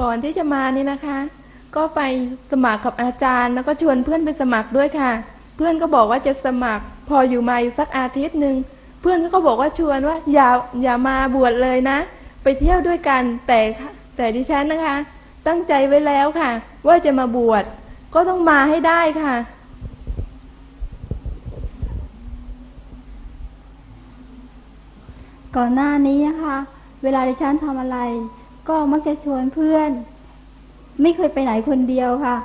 ก่อนที่จะมานี่นะคะ ก็ไปสมัครกับอาจารย์ แล้วก็ชวนเพื่อนไปสมัครด้วยค่ะ เพื่อนก็บอกว่าจะสมัคร พออยู่มาอยู่สักอาทิตย์หนึ่งเพื่อนก็บอกว่าชวนว่าอย่าอย่ามาบวชเลยนะ ไปเที่ยวด้วยกันแต่แต่ดิฉันนะคะ ตั้งใจไว้แล้วค่ะ ว่าจะมาบวชก็ต้องมาให้ได้ค่ะก่อนหน้านี้นะคะ เวลาดิฉันทำอะไร ก็มักจะชวนเพื่อน ไม่เคยไปไหนคนเดียวค่ะ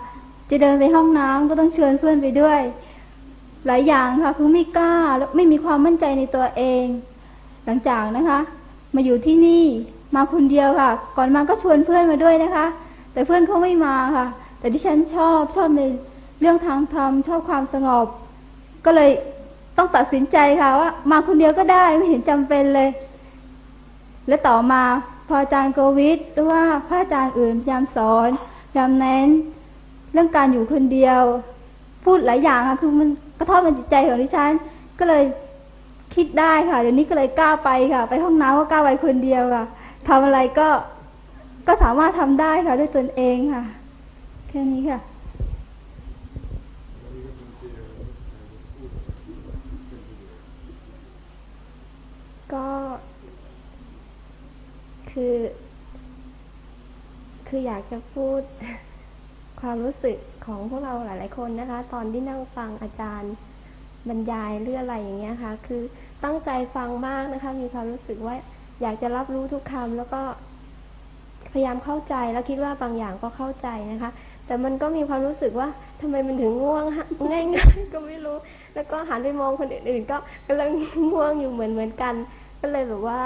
จะเดินไปห้องน้ำก็ต้องเชิญเพื่อนไปด้วย หลายอย่างค่ะ คือไม่กล้าและไม่มีความมั่นใจในตัวเอง หลังจากนะคะ มาอยู่ที่นี่มาคนเดียวค่ะ ก่อนมาก็ชวนเพื่อนมาด้วยนะคะ แต่เพื่อนเขาไม่มาค่ะ แต่ที่ฉันชอบชอบในเรื่องทางธรรมชอบความสงบ ก็เลยต้องตัดสินใจค่ะว่า มาคนเดียวก็ได้ไม่เห็นจำเป็นเลย และต่อมา พออาจารย์โกวิทหรือว่าพระอาจารย์อื่นพยายามสอนพยายามเน้น เรื่องการอยู่คนเดียว พูดหลายอย่างค่ะคือมันกระทบกับจิตใจของดิฉันก็เลยคิดได้ค่ะเดี๋ยวนี้ก็เลยกล้าไปค่ะ ไปห้องน้ำก็กล้าไปคนเดียวค่ะทำอะไรก็ก็สามารถทำได้ค่ะด้วยตนเองค่ะแค่นี้ค่ะก็ คือ คืออยากจะพูดความรู้สึกของพวกเราหลาย ๆ คนนะคะ ตอนที่นั่งฟังอาจารย์บรรยายเรื่องอะไรอย่างเงี้ยค่ะ คือตั้งใจฟังมากนะคะ มีความรู้สึกว่าอยากจะรับรู้ทุกคำแล้วก็พยายามเข้าใจแล้วคิดว่าบางอย่างก็เข้าใจนะคะ แต่มันก็มีความรู้สึกว่าทำไมมันถึงง่วงง่ายๆก็ไม่รู้ แล้วก็หันไปมองคนอื่นๆก็กำลังง่วงอยู่เหมือนเหมือนกัน ก็เลยแบบว่า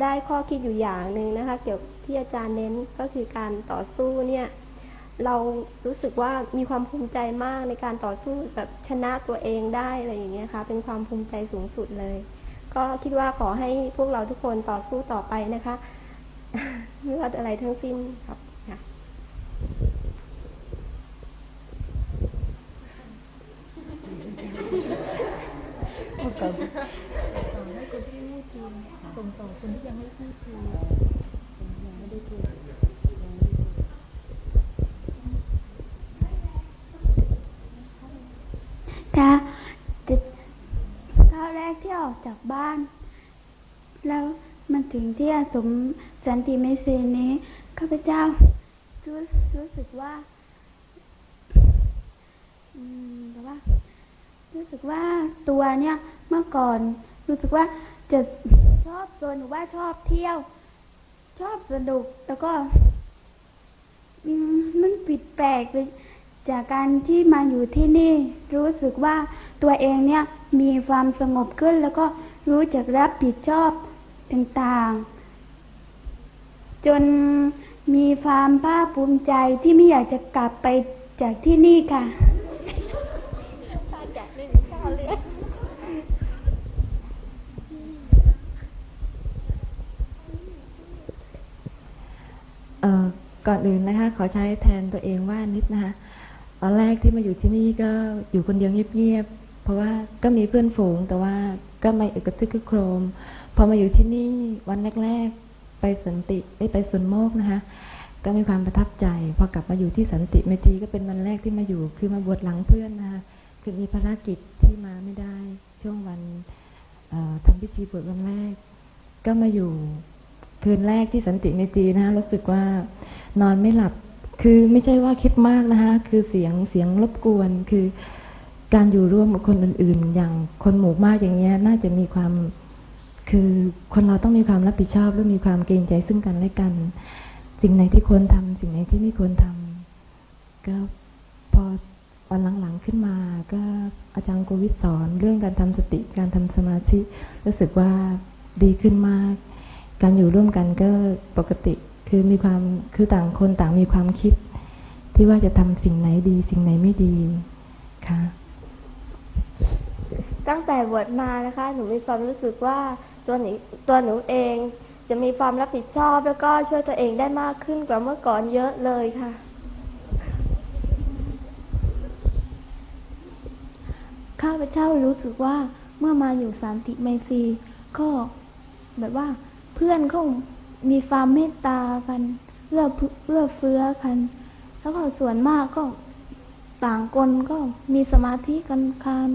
ได้ข้อคิดอยู่อย่างหนึ่งนะคะ เกี่ยวกับที่อาจารย์เน้นก็คือการต่อสู้เนี่ย เรารู้สึกว่ามีความภูมิใจมากในการต่อสู้แบบชนะตัวเองได้อะไรอย่างเงี้ยค่ะ เป็นความภูมิใจสูงสุดเลย ก็คิดว่าขอให้พวกเราทุกคนต่อสู้ต่อไปนะคะไม่ว่าอะไรทั้งสิ้นครับค่ะค่ะจะก้าวแรกที่ออกจากบ้าน แล้วมันถึงที่อาสมสันติเมเซนี้ข้าพเจ้ารู้รู้สึกว่าอืมแต่ว่า รู้สึกว่าตัวเนี่ยเมื่อก่อนรู้สึกว่า จะชอบโซนหรือว่าชอบเที่ยว ชอบสนุกแล้วก็มมันผิดแปลกไปจากการที่มาอยู่ที่นี่ รู้สึกว่าตัวเองเนี่ยมีความสงบขึ้น แล้วก็รู้จักรับผิดชอบต่างๆ จนมีความภาคภูมิใจที่ไม่อยากจะกลับไปจากที่นี่ค่ะ ก่อนอื่นนะคะ ขอใช้แทนตัวเองว่านิดนะคะตอนแรกที่มาอยู่ที่นี่ก็อยู่คนเดียวเงียบๆเพราะว่าก็มีเพื่อนฝูง แต่ว่าก็ไม่อึกระทึกกระโครม พอมาอยู่ที่นี่วันแรกๆไปสันติได้ไปสวนโมกนะคะ ก็มีความประทับใจ พอกลับมาอยู่ที่สันติเมตีก็เป็นวันแรกที่มาอยู่ คือมาบวชหลังเพื่อนนะคะคือมีภารกิจที่มาไม่ได้ช่วงวันเอ่อทำพิธีบวชวันแรก ก็มาอยู่ คืนแรกที่สันติเมตรีนะคะรู้สึกว่านอนไม่หลับ คือไม่ใช่ว่าคิดมากนะคะคือเสียงเสียงรบกวนคือการอยู่ร่วมกับคนอื่นๆ อย่างคนหมู่มากอย่างเงี้ย น่าจะมีความคือคนเราต้องมีความรับผิดชอบและมีความเกรงใจซึ่งกันและกัน สิ่งไหนที่ควรทำสิ่งไหนที่ไม่ควรทำก็พอวันหลังๆขึ้นมา ก็อาจารย์โกวิทสอนเรื่องการทำสติการทำสมาธิรู้สึกว่าดีขึ้นมาก การอยู่ร่วมกันก็ปกติคือมีความคือต่างคนต่างมีความคิด ที่ว่าจะทำสิ่งไหนดี สิ่งไหนไม่ดีค่ะตั้งแต่บวชมานะคะ หนูมีความรู้สึกว่าตัวหนูตัวหนูเองจะมีความรับผิดชอบแล้วก็ช่วยตัวเองได้มากขึ้นกว่าเมื่อก่อนเยอะเลยค่ะ ข้าพเจ้ารู้สึกว่าเมื่อมาอยู่สันติไมตรีก็แบบว่าเพื่อนเขามีความเมตตากันเอื้อเอื้อเฟื้อกัน แล้วก็ส่วนมากก็ต่างคนก็มีสมาธิกันการ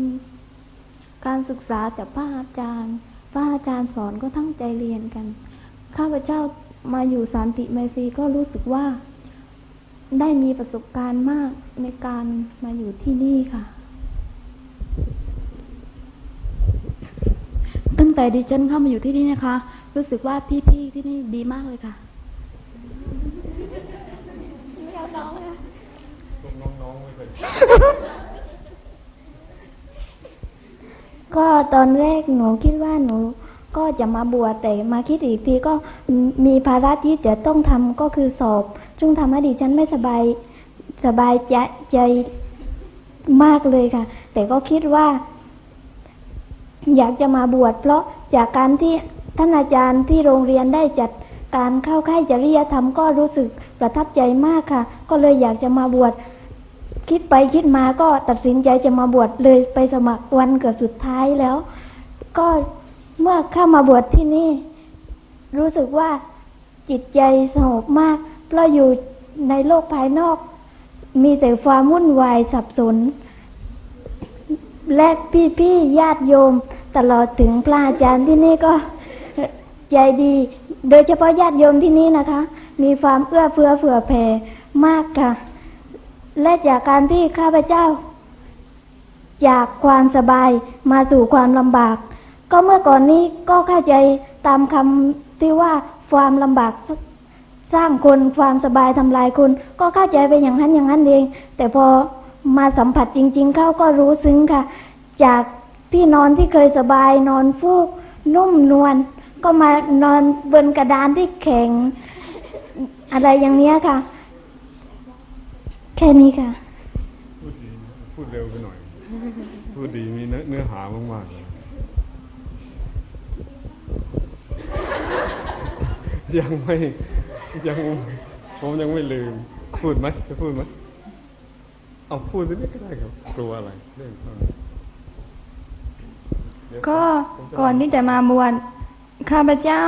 การศึกษาจากพระอาจารย์ พระอาจารย์สอนก็ตั้งใจเรียนกัน ข้าพเจ้ามาอยู่สันติไมตรีก็รู้สึกว่า ได้มีประสบการณ์มากในการมาอยู่ที่นี่ค่ะ ตั้งแต่ดิฉันเข้ามาอยู่ที่นี่นะคะ รู้สึกว่าพี่ๆที่นี่ดีมากเลยค่ะน้องๆค่ะน้องๆไม่เคยก็ตอนแรกหนูคิดว่าหนูก็จะมาบวชแต่มาคิดอีกทีก็มีภาระที่จะต้องทำก็คือสอบซึ่งทำให้ดิฉันไม่สบายสบายใจใจมากเลยค่ะ แต่ก็คิดว่า อยากจะมาบวชเพราะจากการที่ ท่านอาจารย์ที่โรงเรียนได้จัดการเข้าค่ายจริยธรรมก็รู้สึกประทับใจมากค่ะ ก็เลยอยากจะมาบวชคิดไปคิดมาก็ตัดสินใจจะมาบวชเลยไปสมัครวันเกิดสุดท้ายแล้ว ก็เมื่อเข้ามาบวชที่นี่ รู้สึกว่าจิตใจสงบมาก เพราะอยู่ในโลกภายนอก มีแต่ความวุ่นวายสับสน และพี่ๆญาติโยม ตลอดถึงพระอาจารย์ที่นี่ก็ ใจดี โดยเฉพาะญาติโยมที่นี่นะคะ มีความเอื้อเฟื้อเผื่อแผ่มากค่ะ และจากการที่ข้าพเจ้า จากความสบายมาสู่ความลำบาก ก็เมื่อก่อนนี้ก็เข้าใจตามคำที่ว่าความลำบากสร้างคนความสบายทำลายคนก็เข้าใจไปอย่างนั้นอย่างนั้นเอง แต่พอมาสัมผัสจริง ๆ เข้าก็รู้ซึ้งค่ะ จากที่นอนที่เคยสบายนอนฟูกนุ่มนวล ก็มานอนบนกระดานที่แข็ง อะไรอย่างเนี้ยค่ะ แค่นี้ค่ะ พูดดีนะพูดเร็วไปหน่อย พูดดีมีเนื้อเนื้อหามากๆเลยยังไม่ยังผมยังไม่ลืม พูดไหมจะพูดไหมเอาพูดไปนี่ก็ได้ครับกลัวอะไรเรื่องเท่านี้เดี๋ยวก็ผมจะก่อนที่จะมาบวช ข้าพเจ้า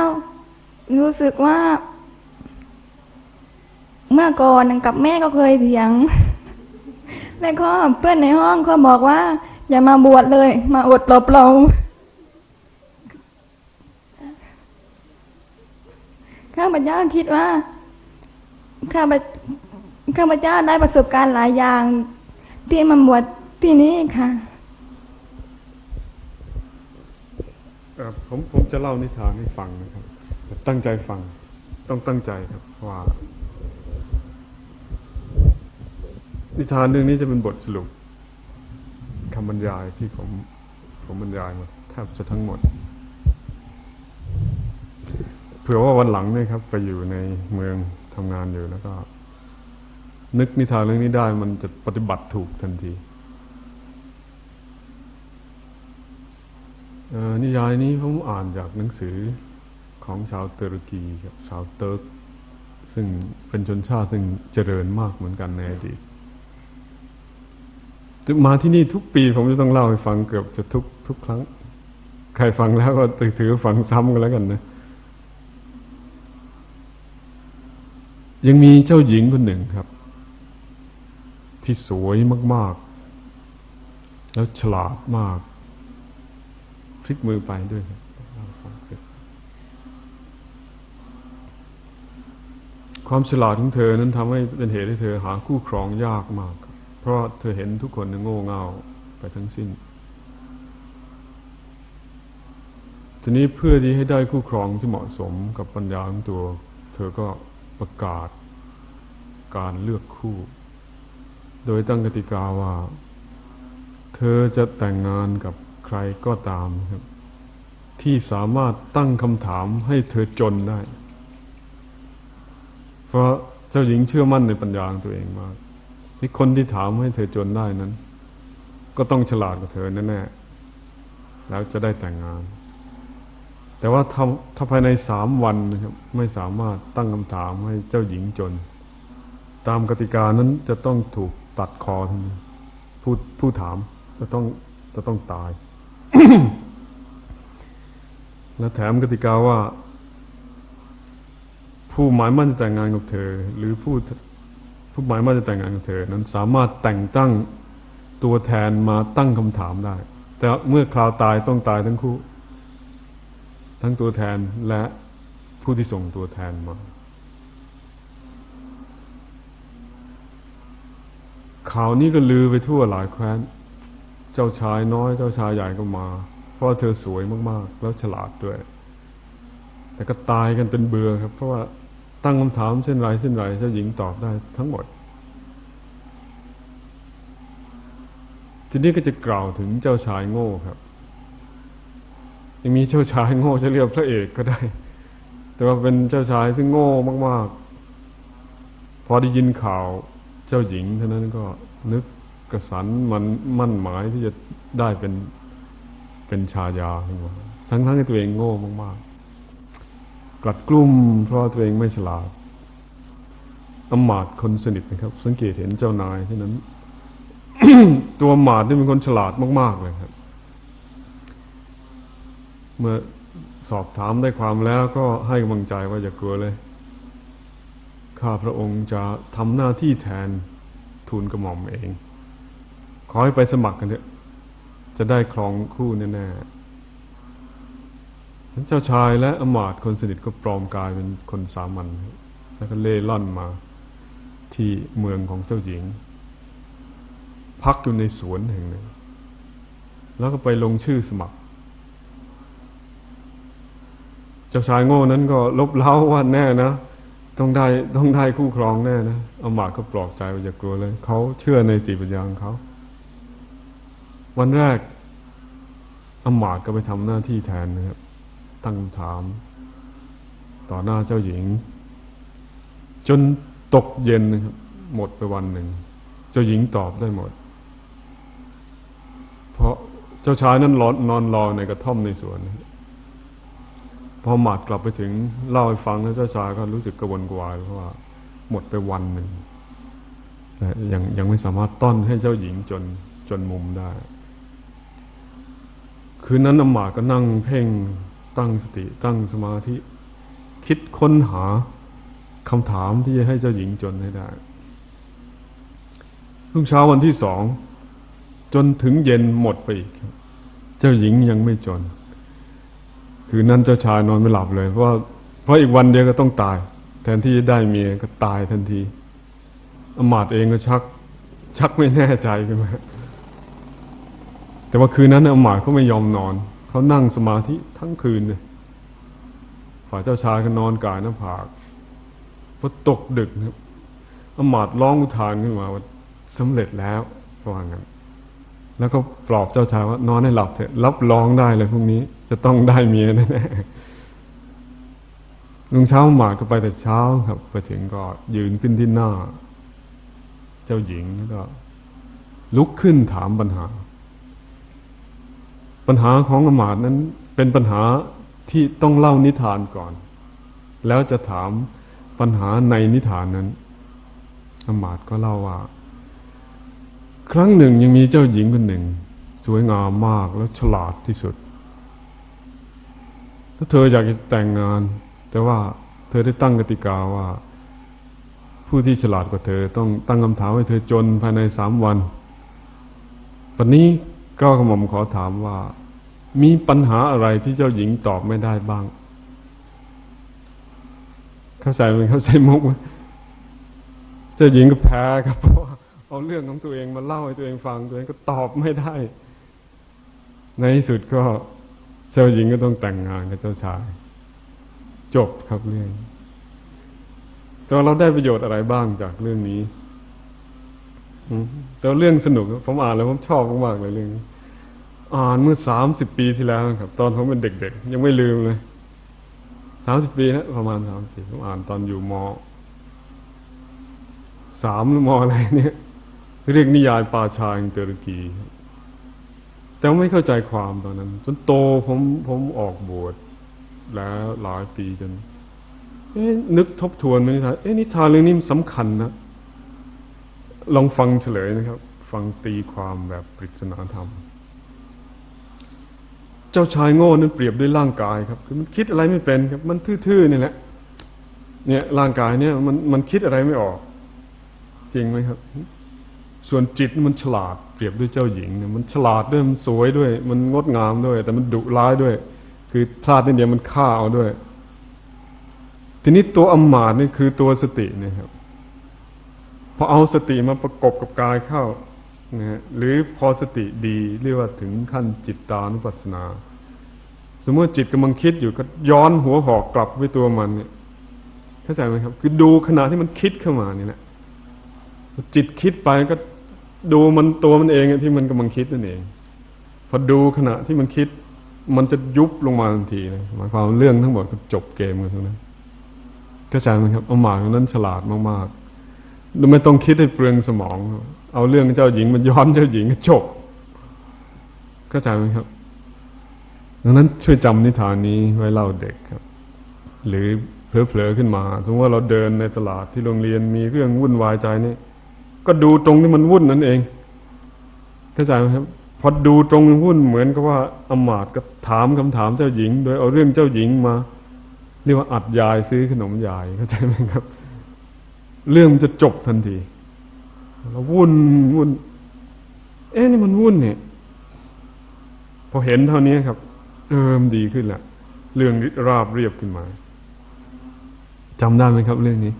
รู้สึกว่า เมื่อก่อนกับแม่ก็เคยเถียง แล้วก็เพื่อนในห้องเขาบอกว่า อย่ามาบวชเลย มาอดหลบเราข้าพเจ้าคิดว่าข้าพข้าพเจ้าได้ประสบการณ์หลายอย่าง ที่มาบวชที่นี่ค่ะ เอ่อ ผมผมจะเล่านิทานให้ฟังนะครับ ตั้งใจฟัง ต้องตั้งใจครับว่า นิทานเรื่องนี้จะเป็นบทสรุปคำบรรยายที่ผมผมบรรยายมาแทบจะทั้งหมด เผื่อว่าวันหลังเนี่ยครับ ไปอยู่ในเมืองทำงานอยู่แล้วก็ นึกนิทานเรื่องนี้ได้มันจะปฏิบัติถูกทันที เอ่อ นิยายนี้ผมอ่านจากหนังสือของชาวตุรกีครับชาวเติร์กซึ่งเป็นชนชาติซึ่งเจริญมากเหมือนกันในอดีตมาที่นี่ทุกปีผมจะต้องเล่าให้ฟังเกือบจะทุกทุกครั้ง ใครฟังแล้วก็ถือฟังซ้ำกันแล้วกันนะ ยังมีเจ้าหญิงคนหนึ่งครับ ที่สวยมาก ๆ แล้วฉลาดมาก ลิกมือไปด้วยครับเล่าให้ฟังเถอะความฉลาดของเธอนั้นทำให้เป็นเหตุให้เธอหาคู่ครองยากมาก เพราะเธอเห็นทุกคนโง่เง่าไปทั้งสิ้น ทีนี้เพื่อที่ให้ได้คู่ครองที่เหมาะสมกับปัญญาของตัว เธอก็ประกาศการเลือกคู่ โดยตั้งกติกาว่า เธอจะแต่งงานกับ ใครก็ตามครับ ที่สามารถตั้งคำถามให้เธอจนได้ เพราะเจ้าหญิงเชื่อมั่นในปัญญาของตัวเองมากที่คนที่ถามให้เธอจนได้นั้น ก็ต้องฉลาดกว่าเธอแน่ๆแล้วจะได้แต่งงาน แต่ว่าถ้าถ้าภายในสามวันนะครับ ไม่สามารถตั้งคำถามให้เจ้าหญิงจน ตามกติกานั้นจะต้องถูกตัดคอทันทีผู้ผู้ถามจะต้องจะต้องตาย และแถมกติกาว่า ผู้หมายมั่นจะแต่งงานกับเธอ หรือผู้ผู้หมายมั่นจะแต่งงานกับเธอ นั้นสามารถแต่งตั้งตัวแทนมาตั้งคำถามได้ แต่เมื่อคราวตายต้องตายทั้งคู่ ทั้งตัวแทนและผู้ที่ส่งตัวแทนมา ข่าวนี้ก็ลือไปทั่วหลายแคว้น จ้าชายน้อยเจ้าชายใหญ่ก็มา เพราะเธอสวยมากๆ แล้วฉลาดด้วย แต่ก็ตายกันเป็นเบื่อครับ เพราะว่าตั้งคำถามเช่นไรเช่นไรเจ้าหญิงตอบได้ทั้งหมด ทีนี้ก็จะกล่าวถึงเจ้าชายโง่ครับยังมีเจ้าชายโง่จะเรียกพระเอกก็ได้ แต่ว่าเป็นเจ้าชายซึ่งโง่มาก ๆ พอได้ยินข่าวเจ้าหญิงเท่านั้นก็นึก กระสันมันมั่นหมายที่จะได้เป็นเป็นชายาขึ้นมาทั้งทั้งที่ตัวเองโง่มากๆกลัดกลุ้มเพราะตัวเองไม่ฉลาดอมาตคนสนิทนะครับ สังเกตเห็นเจ้านายที่นั้น ตัวหมาดนี่เป็นคนฉลาดมาก ๆ เลยครับ เมื่อสอบถามได้ความแล้วก็ให้กำลังใจว่าอย่ากลัวเลย ข้าพระองค์จะทำหน้าที่แทนทูลกระหม่อมเอง ขอให้ไปสมัครกันเถอะ จะได้ครองคู่แน่ๆเจ้าชายและอมาตย์คนสนิทก็ปลอมกายเป็นคนสามัญแล้วก็เล่ล่อนมา ที่เมืองของเจ้าหญิง พักอยู่ในสวนแห่งหนึ่ง แล้วก็ไปลงชื่อสมัคร เจ้าชายโง่นั้นก็ลบเล้าว่าแน่นะต้องได้ต้องได้คู่ครองแน่นะอามาตย์ก็ปลอบใจว่าอย่ากลัวเลย เขาเชื่อในจิตปัญญาของเขา วันแรกอามาตก็ไปทำหน้าที่แทนนะครับ ตั้งถาม ต่อหน้าเจ้าหญิง จนตกเย็นนะครับ หมดไปวันหนึ่ง เจ้าหญิงตอบได้หมด เพราะเจ้าชายนั้นนอนนอนรอในกระท่อมในสวนพอหมาดกลับไปถึงเล่าให้ฟังแล้วเจ้าชายก็รู้สึกกระวนกวายเพราะว่า หมดไปวันหนึ่งแต่ยังยังไม่สามารถต้อนให้เจ้าหญิงจนจนมุมได้ คืนนั้นอมาก็นั่งเพ่งตั้งสติตั้งสมาธิ คิดค้นหาคำถามที่จะให้เจ้าหญิงจนให้ได้รุ่งเช้าวันที่สอง จนถึงเย็นหมดไปอีก เจ้าหญิงยังไม่จน คืนนั้นเจ้าชายนอนไม่หลับเลย เพราะเพราะอีกวันเดียวก็ต้องตาย แทนที่จะได้เมียก็ตายทันทีอมาตเองก็ชัก ชักไม่แน่ใจขึ้นมา แต่ว่าคืนนั้นอมาตเขาไม่ยอมนอน เขานั่งสมาธิทั้งคืนเลยฝ่ายเจ้าชายก็นอนกายหน้าผากพอตกดึกครับอมาตร้องอุทานขึ้นมาว่าสำเร็จแล้วเพราะงั้นแล้วก็ปลอบเจ้าชายว่านอนให้หลับเถอะ รับรองได้เลยพรุ่งนี้ จะต้องได้เมียแน่ๆลุงเช้าหมาก็ไปแต่เช้าครับไปถึงก็ยืนขึ้นที่หน้า เจ้าหญิงก็ ลุกขึ้นถามปัญหา ปัญหาของอมาตนั้นเป็นปัญหาที่ต้องเล่านิทานก่อน แล้วจะถามปัญหาในนิทานนั้นอมาตก็เล่าว่า ครั้งหนึ่งยังมีเจ้าหญิงคนหนึ่ง สวยงามมากและฉลาดที่สุด ถ้าเธออยากจะแต่งงาน แต่ว่าเธอได้ตั้งกติกาว่า ผู้ที่ฉลาดกว่าเธอ ต้องตั้งคำถามให้เธอจนภายในสามวันวันนี้ ก็กระหม่อมขอถามว่า มีปัญหาอะไรที่เจ้าหญิงตอบไม่ได้บ้าง เข้าใจไหมเข้าใจมุกไหมเจ้าหญิงก็แพ้ครับเพราะเอาเรื่องของตัวเองมาเล่าให้ตัวเองฟังตัวเองก็ตอบไม่ได้ ในที่สุดก็เจ้าหญิงก็ต้องแต่งงานกับเจ้าชาย จบครับเรื่องแต่เราได้ประโยชน์อะไรบ้างจากเรื่องนี้ แต่เรื่องสนุกผมอ่านแล้วผมชอบมากๆเลยเรื่องอ่านเมื่อสามสิบปีที่แล้วครับ ตอนผมเป็นเด็กๆ ยังไม่ลืมเลยสามสิบปีนะประมาณสามสิบผมอ่านตอนอยู่มสามหรือมอะไรเนี่ยเรียกนิยายปาชาอิงเตอร์กี แต่ไม่เข้าใจความตอนนั้น จนโตผมผมออกบวชแล้วหลายปีจน เอ๊นึกทบทวนนิทานเอ๊ะนิทานเรื่องนี้สำคัญนะ ลองฟังเฉลยนะครับ ฟังตีความแบบปริศนาธรรม เจ้าชายโง่นั้นเปรียบด้วยร่างกายครับ คือมันคิดอะไรไม่เป็นครับ มันทื่อๆนี่แหละ เนี่ย ร่างกายเนี่ย มันมันคิดอะไรไม่ออก จริงไหมครับ ส่วนจิตมันฉลาด เปรียบด้วยเจ้าหญิงเนี่ยมันฉลาดด้วยมันสวยด้วย มันงดงามด้วย แต่มันดุร้ายด้วย คือพลาดนิดเดียวมันฆ่าเอาด้วย ทีนี้ตัวอำมาตย์นี่คือตัวสตินะครับ พอเอาสติมาประกบกับกายเข้านะฮะหรือพอสติดีเรียกว่าถึงขั้นจิตตานุปัสสนา สมมติจิตกำลังคิดอยู่ก็ย้อนหัวหอกกลับไปตัวมันเนี่ยเข้าใจไหมครับ คือดูขณะที่มันคิดเข้ามานี่แหละจิตคิดไปก็ดูมันตัวมันเองที่มันกำลังคิดนั่นเอง พอดูขณะที่มันคิด มันจะยุบลงมาทันทีเลยหมายความเรื่องทั้งหมดก็จบเกมกันทั้งนั้นเข้าใจไหมครับเอาหมากนั้นฉลาดมากๆ ไม่ต้องคิดให้เปลืองสมอง เอาเรื่องเจ้าหญิงมันย้อนเจ้าหญิงก็จบเข้าใจไหมครับ ดังนั้นช่วยจำนิทานนี้ไว้เล่าเด็กครับ หรือเผลอๆขึ้นมา สมมติว่าเราเดินในตลาดที่โรงเรียนมีเรื่องวุ่นวายใจนี่ก็ดูตรงที่มันวุ่นนั่นเอง เข้าใจไหมครับ พอดูตรงวุ่นเหมือนกับว่าอมาตย์ก็ถามคำถามเจ้าหญิง โดยเอาเรื่องเจ้าหญิงมา เรียกว่าอัดยายซื้อขนมยายเข้าใจไหมครับ เรื่องมันจะจบทันทีเราวุ่นวุ่น เอ๊ะนี่มันวุ่นเนี่ยพอเห็นเท่านี้ครับ เออมดีขึ้นแหละเรื่องราบเรียบขึ้นมาจำได้ไหมครับ เรื่องนี้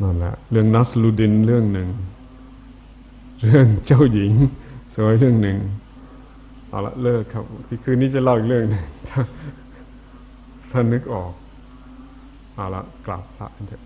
นั่นแหละ เรื่องนัสลูดินเรื่องหนึ่ง เรื่องเจ้าหญิง สวยเรื่องหนึ่งเอาละเลิกครับคืนนี้จะเล่าอีกเรื่องหนึ่งถ้านึกออกเอาละกลับพระเถอะ